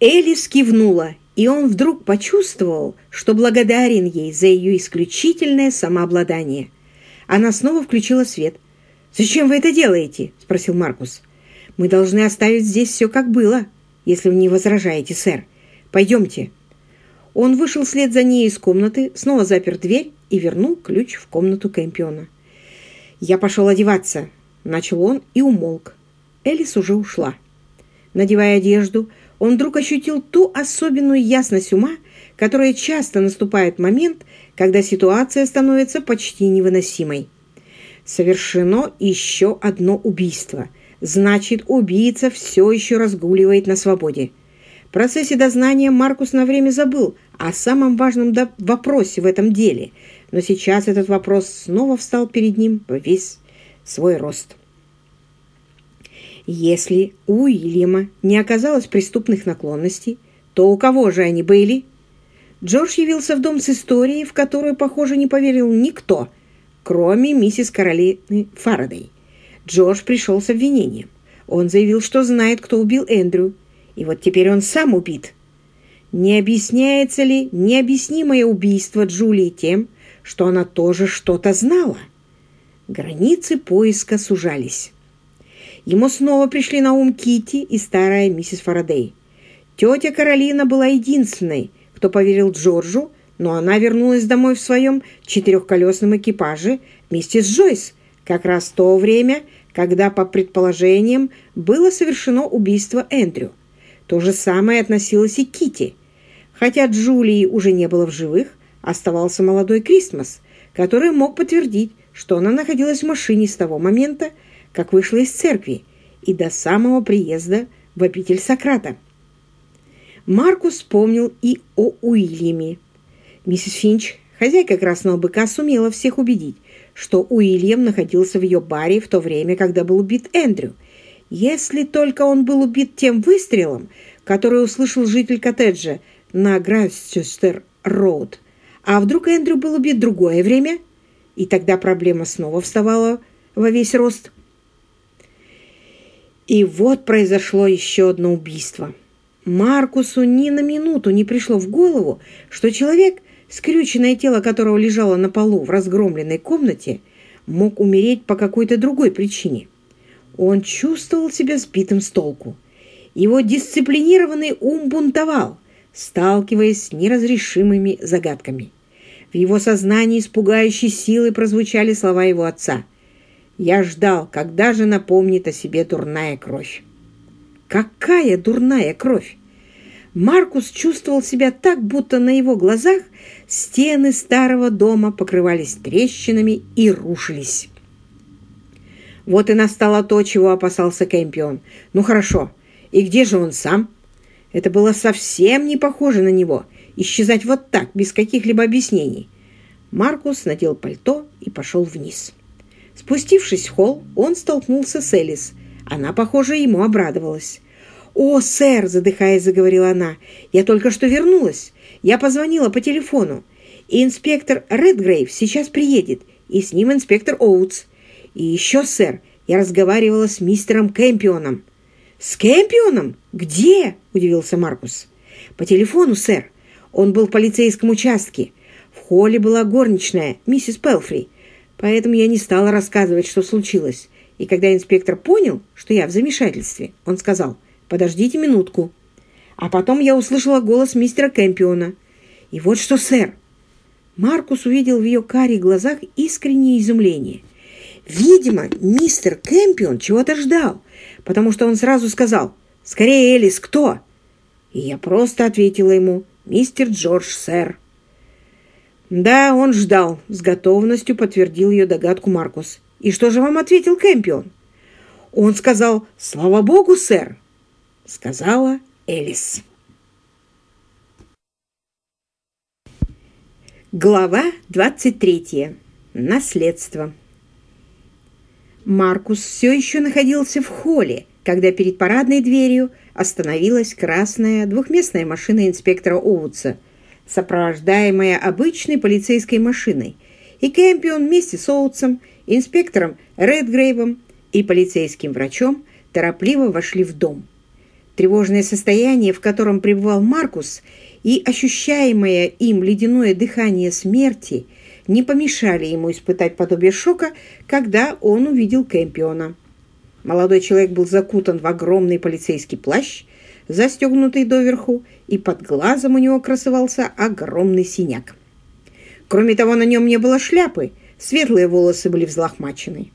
Элис кивнула, и он вдруг почувствовал, что благодарен ей за ее исключительное самообладание. Она снова включила свет. «Зачем вы это делаете?» — спросил Маркус. «Мы должны оставить здесь все как было, если вы не возражаете, сэр. Пойдемте». Он вышел вслед за ней из комнаты, снова запер дверь и вернул ключ в комнату Кэмпиона. «Я пошел одеваться», — начал он и умолк. Элис уже ушла. Надевая одежду, он вдруг ощутил ту особенную ясность ума, которая часто наступает в момент, когда ситуация становится почти невыносимой. Совершено еще одно убийство. Значит, убийца все еще разгуливает на свободе. В процессе дознания Маркус на время забыл о самом важном вопросе в этом деле, но сейчас этот вопрос снова встал перед ним во весь свой рост. Если у Уильяма не оказалось преступных наклонностей, то у кого же они были? Джордж явился в дом с историей, в которую, похоже, не поверил никто, кроме миссис Каролины Фарадей. Джордж пришел с обвинением. Он заявил, что знает, кто убил Эндрю, и вот теперь он сам убит. Не объясняется ли необъяснимое убийство Джулии тем, что она тоже что-то знала? Границы поиска сужались. Ему снова пришли на ум Кити и старая миссис Фарадей. Тетя Каролина была единственной, кто поверил Джорджу, но она вернулась домой в своем четырехколесном экипаже вместе с Джойс, как раз в то время, когда, по предположениям, было совершено убийство Эндрю. То же самое относилось и к Кити. Хотя Джулии уже не было в живых, оставался молодой Кристмас, который мог подтвердить, что она находилась в машине с того момента, как вышла из церкви, и до самого приезда в обитель Сократа. Маркус вспомнил и о Уильяме. Миссис Финч, хозяйка красного быка, сумела всех убедить, что Уильям находился в ее баре в то время, когда был убит Эндрю. Если только он был убит тем выстрелом, который услышал житель коттеджа на Грайсчестер-Роуд. А вдруг Эндрю был убит другое время? И тогда проблема снова вставала во весь рост. И вот произошло еще одно убийство. Маркусу ни на минуту не пришло в голову, что человек, скрюченное тело которого лежало на полу в разгромленной комнате, мог умереть по какой-то другой причине. Он чувствовал себя сбитым с толку. Его дисциплинированный ум бунтовал, сталкиваясь с неразрешимыми загадками. В его сознании с пугающей силой прозвучали слова его отца – я ждал, когда же напомнит о себе дурная кровь. Какая дурная кровь! Маркус чувствовал себя так, будто на его глазах стены старого дома покрывались трещинами и рушились. Вот и настало то, чего опасался Кэмпион. Ну хорошо, и где же он сам? Это было совсем не похоже на него. Исчезать вот так, без каких-либо объяснений. Маркус надел пальто и пошел вниз. Спустившись в холл, он столкнулся с Элис. Она, похоже, ему обрадовалась. «О, сэр!» – задыхаясь, заговорила она. «Я только что вернулась. Я позвонила по телефону. И инспектор Редгрейв сейчас приедет, и с ним инспектор Оутс. И еще, сэр, я разговаривала с мистером Кэмпионом». «С Кэмпионом? Где?» – удивился Маркус. «По телефону, сэр. Он был в полицейском участке. В холле была горничная, миссис Пелфри. Поэтому я не стала рассказывать, что случилось. И когда инспектор понял, что я в замешательстве, он сказал «Подождите минутку». А потом я услышала голос мистера Кэмпиона. И вот что, сэр. Маркус увидел в ее карих глазах искреннее изумление. Видимо, мистер Кэмпион чего-то ждал, потому что он сразу сказал «Скорее, Элис, кто?» И я просто ответила ему «Мистер Джордж, сэр». «Да, он ждал», — с готовностью подтвердил ее догадку Маркус. «И что же вам ответил Кэмпион?» «Он сказал, слава богу, сэр», — сказала Элис. Глава 23. Наследство. Маркус все еще находился в холле, когда перед парадной дверью остановилась красная двухместная машина инспектора Оутса — сопровождаемая обычной полицейской машиной, и Кэмпион вместе с Оутсом, инспектором Редгрейвом и полицейским врачом торопливо вошли в дом. Тревожное состояние, в котором пребывал Маркус, и ощущаемое им ледяное дыхание смерти не помешали ему испытать подобие шока, когда он увидел Кэмпиона. Молодой человек был закутан в огромный полицейский плащ, застегнутый доверху, и под глазом у него красовался огромный синяк. Кроме того, на нем не было шляпы, светлые волосы были взлохмачены.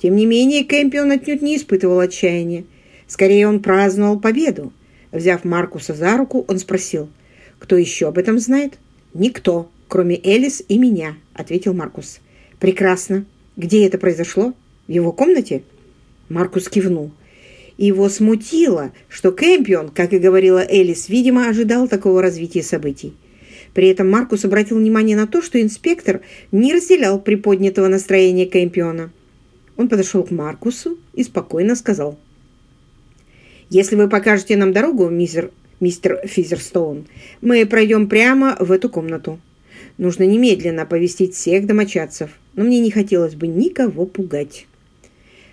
Тем не менее, Кэмпион отнюдь не испытывал отчаяния. Скорее, он праздновал победу. Взяв Маркуса за руку, он спросил, «Кто еще об этом знает?» «Никто, кроме Элис и меня», — ответил Маркус. «Прекрасно. Где это произошло? В его комнате?» Маркус кивнул. Его смутило, что Кэмпион, как и говорила Элис, видимо, ожидал такого развития событий. При этом Маркус обратил внимание на то, что инспектор не разделял приподнятого настроения Кэмпиона. Он подошел к Маркусу и спокойно сказал. «Если вы покажете нам дорогу, мистер, мистер Физерстоун, мы пройдем прямо в эту комнату. Нужно немедленно оповестить всех домочадцев, но мне не хотелось бы никого пугать».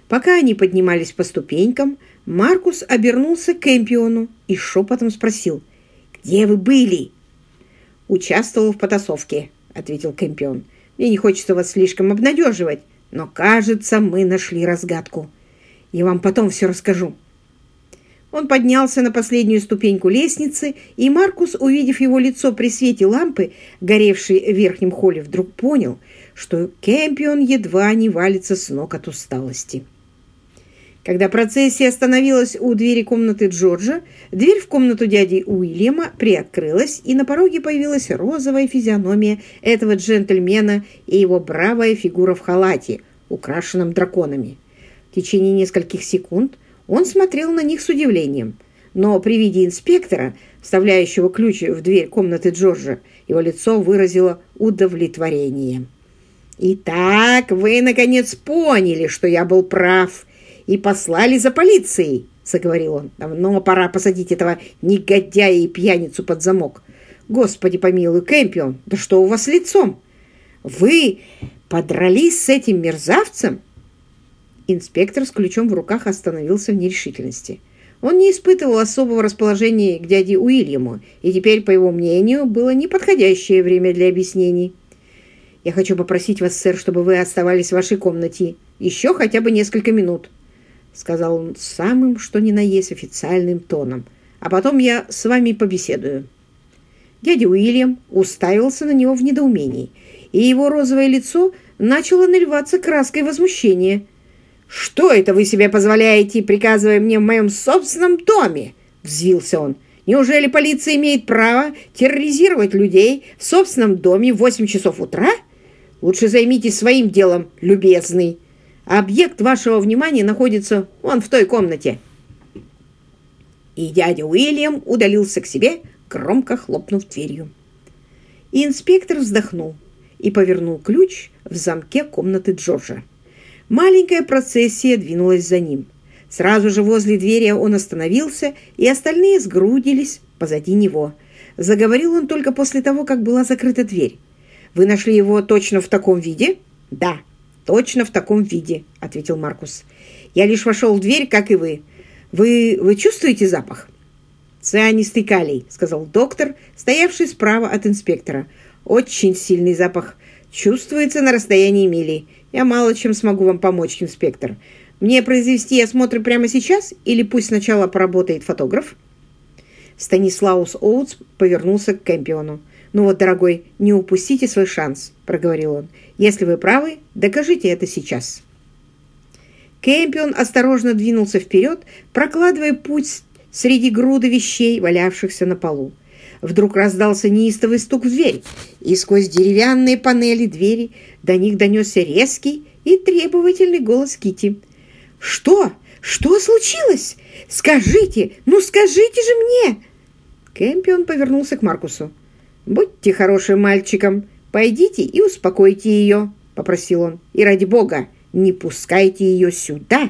Пока они поднимались по ступенькам, Маркус обернулся к Кэмпиону и шепотом спросил, «Где вы были?» «Участвовал в потасовке», — ответил Кэмпион. «Мне не хочется вас слишком обнадеживать, но, кажется, мы нашли разгадку. Я вам потом все расскажу». Он поднялся на последнюю ступеньку лестницы, и Маркус, увидев его лицо при свете лампы, горевшей в верхнем холле, вдруг понял, что Кэмпион едва не валится с ног от усталости. Когда процессия остановилась у двери комнаты Джорджа, дверь в комнату дяди Уильяма приоткрылась, и на пороге появилась розовая физиономия этого джентльмена и его бравая фигура в халате, украшенном драконами. В течение нескольких секунд он смотрел на них с удивлением, но при виде инспектора, вставляющего ключ в дверь комнаты Джорджа, его лицо выразило удовлетворение. «Итак, вы, наконец, поняли, что я был прав», и послали за полицией», — заговорил он. «Давно пора посадить этого негодяя и пьяницу под замок. Господи помилуй, Кэмпион, да что у вас лицом? Вы подрались с этим мерзавцем?» Инспектор с ключом в руках остановился в нерешительности. Он не испытывал особого расположения к дяде Уильяму, и теперь, по его мнению, было неподходящее время для объяснений. «Я хочу попросить вас, сэр, чтобы вы оставались в вашей комнате еще хотя бы несколько минут», сказал он самым что ни на есть официальным тоном. «А потом я с вами побеседую». Дядя Уильям уставился на него в недоумении, и его розовое лицо начало наливаться краской возмущения. «Что это вы себе позволяете, приказывая мне в моем собственном доме?» — взвился он. «Неужели полиция имеет право терроризировать людей в собственном доме в восемь часов утра? Лучше займитесь своим делом, любезный». Объект вашего внимания находится вон в той комнате». И дядя Уильям удалился к себе, громко хлопнув дверью. И инспектор вздохнул и повернул ключ в замке комнаты Джорджа. Маленькая процессия двинулась за ним. Сразу же возле двери он остановился, и остальные сгрудились позади него. Заговорил он только после того, как была закрыта дверь. «Вы нашли его точно в таком виде?» «Да». «Точно в таком виде», — ответил Маркус. «Я лишь вошел в дверь, как и вы. Вы, вы чувствуете запах?» «Цианистый калий», — сказал доктор, стоявший справа от инспектора. «Очень сильный запах. Чувствуется на расстоянии мили. Я мало чем смогу вам помочь, инспектор. Мне произвести осмотр прямо сейчас или пусть сначала поработает фотограф?» Станислаус Оутс повернулся к Кэмпиону. «Ну вот, дорогой, не упустите свой шанс», — проговорил он. «Если вы правы, докажите это сейчас». Кэмпион осторожно двинулся вперед, прокладывая путь среди груды вещей, валявшихся на полу. Вдруг раздался неистовый стук в дверь, и сквозь деревянные панели двери до них донесся резкий и требовательный голос Кити. «Что? Что случилось? Скажите! Ну скажите же мне!» Кэмпион повернулся к Маркусу. «Будьте хорошим мальчиком, пойдите и успокойте ее», — попросил он. «И ради бога, не пускайте ее сюда!»